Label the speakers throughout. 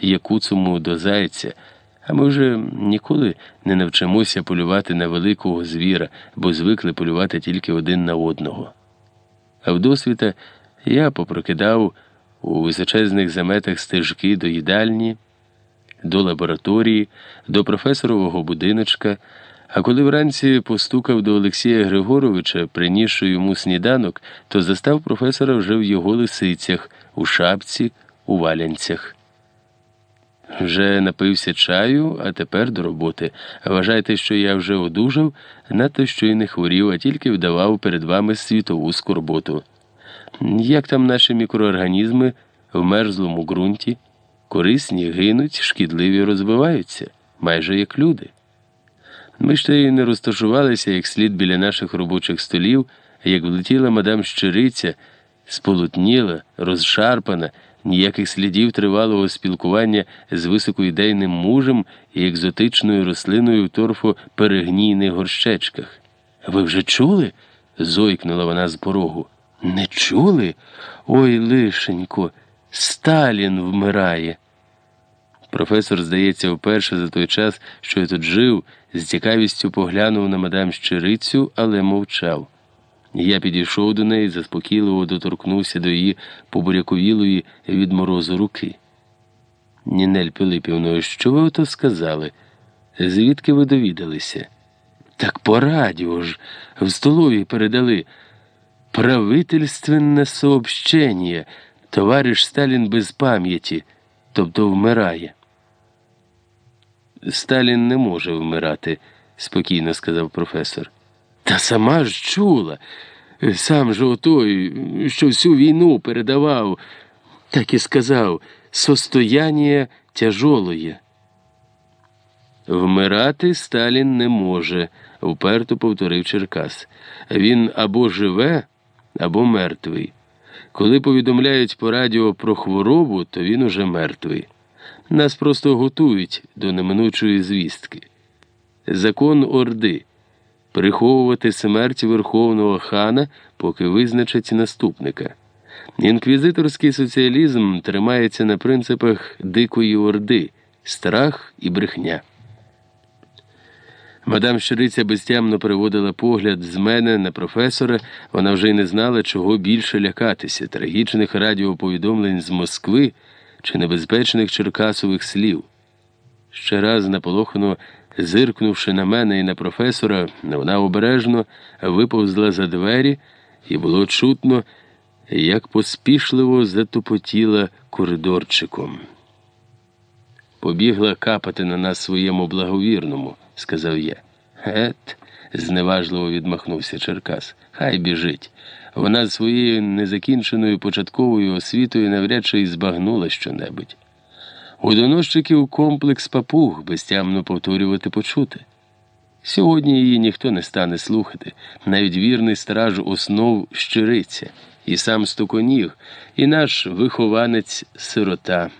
Speaker 1: якуцому до зайця. А ми вже ніколи не навчимося полювати на великого звіра, бо звикли полювати тільки один на одного. А вдосвіта я попрокидав у височезних заметах стежки до їдальні, до лабораторії, до професорового будиночка. А коли вранці постукав до Олексія Григоровича, принісши йому сніданок, то застав професора вже в його лисицях, у шапці, у валянцях. Вже напився чаю, а тепер до роботи. Вважайте, що я вже одужав, надто що й не хворів, а тільки вдавав перед вами світову скорботу. Як там наші мікроорганізми в мерзлому ґрунті? Корисні гинуть, шкідливі розвиваються, майже як люди. Ми ще й не розташувалися як слід біля наших робочих столів, як влетіла мадам щириця, сполутніла, розшарпана, ніяких слідів тривалого спілкування з високоідейним мужем і екзотичною рослиною в торфо-перегнійних горщечках. Ви вже чули? зойкнула вона з порогу. Не чули? Ой, лишенько, Сталін вмирає. Професор, здається, вперше за той час, що я тут жив, з цікавістю поглянув на мадам щирицю, але мовчав. Я підійшов до неї, заспокійливо доторкнувся до її побуряковілої від морозу руки. Нінель Пилипівно, що ви ото сказали? Звідки ви довідалися? Так по радіо ж в столовій передали правительственне сообщення. Товариш Сталін без пам'яті, тобто вмирає. Сталін не може вмирати, спокійно сказав професор. Та сама ж чула. Сам же отой, що всю війну передавав, так і сказав состояння тяжолоє. Вмирати Сталін не може, вперто повторив Черкас. Він або живе, або мертвий. Коли повідомляють по радіо про хворобу, то він уже мертвий. Нас просто готують до неминучої звістки. Закон Орди приховувати смерть Верховного хана, поки визначать наступника. Інквізиторський соціалізм тримається на принципах Дикої Орди, страх і брехня. Мадам Щириця безтямно переводила погляд з мене на професора. Вона вже й не знала, чого більше лякатися трагічних радіоповідомлень з Москви чи небезпечних черкасових слів. Ще раз наполохано зиркнувши на мене і на професора, вона обережно виповзла за двері, і було чутно, як поспішливо затупотіла коридорчиком. Побігла капати на нас своєму благовірному, сказав я. Гет, зневажливо відмахнувся Черкас. Хай біжить. Вона з своєю незакінченою початковою освітою навряд чи й збагнула щонебудь. У доносчиків комплекс папуг безтямно повторювати почути. Сьогодні її ніхто не стане слухати, навіть вірний страж основ щириця, і сам стуконіг, і наш вихованець сирота.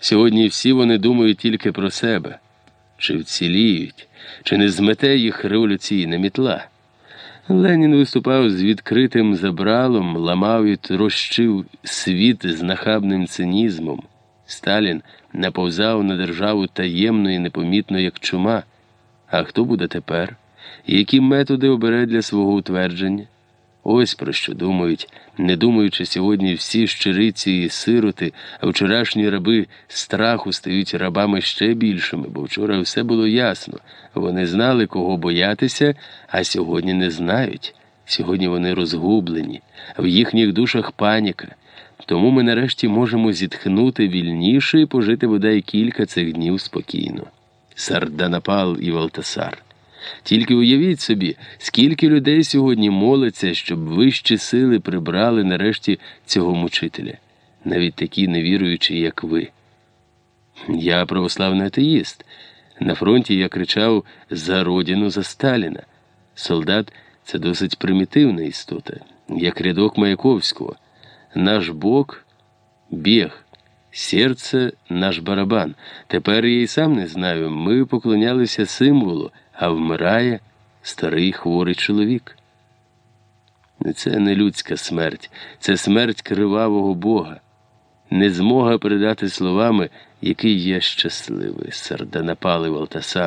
Speaker 1: Сьогодні всі вони думають тільки про себе, чи вціліють, чи не змете їх революційна мітла. Ленін виступав з відкритим забралом, ламав і трощив світ з нахабним цинізмом. Сталін наповзав на державу таємно і непомітно, як чума. А хто буде тепер? Які методи обере для свого утвердження? Ось про що думають, не думаючи сьогодні всі щириці і сироти, а вчорашні раби страху стають рабами ще більшими, бо вчора все було ясно. Вони знали, кого боятися, а сьогодні не знають. Сьогодні вони розгублені, в їхніх душах паніка. Тому ми нарешті можемо зітхнути вільніше і пожити бодай кілька цих днів спокійно. Сарданапал і Валтасар. Тільки уявіть собі, скільки людей сьогодні молиться, щоб вищі сили прибрали нарешті цього мучителя, навіть такі невіруючі, як ви. Я православний атеїст. На фронті я кричав за родину за Сталіна. Солдат це досить примітивна істота, як рядок Маяковського. Наш Бог біг, серце наш барабан. Тепер я й сам не знаю. Ми поклонялися символу а вмирає старий хворий чоловік. Це не людська смерть, це смерть кривавого Бога. не змога передати словами, який я щасливий, сарданапалий Валтасар.